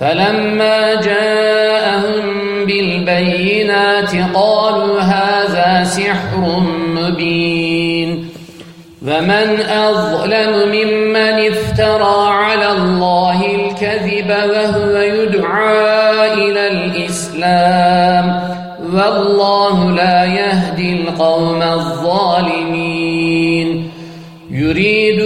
فلما جاءهم بالبينات قالوا هذا سحر مبين. ومن أظلم ممن افترى على الله الكذب وهو يدعى إلى الإسلام والله لا يهدي القوم الظالمين. يريدون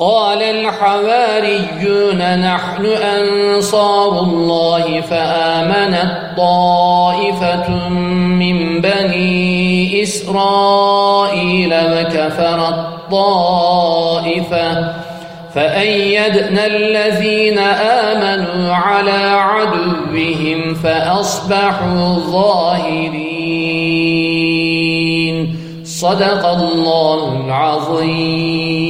قال الحواريون نحن أنصار الله فآمنت طائفة من بني إسرائيل وكفرت طائفة فأيدنا الذين آمنوا على عدوهم فأصبحوا ظاهرين صدق الله العظيم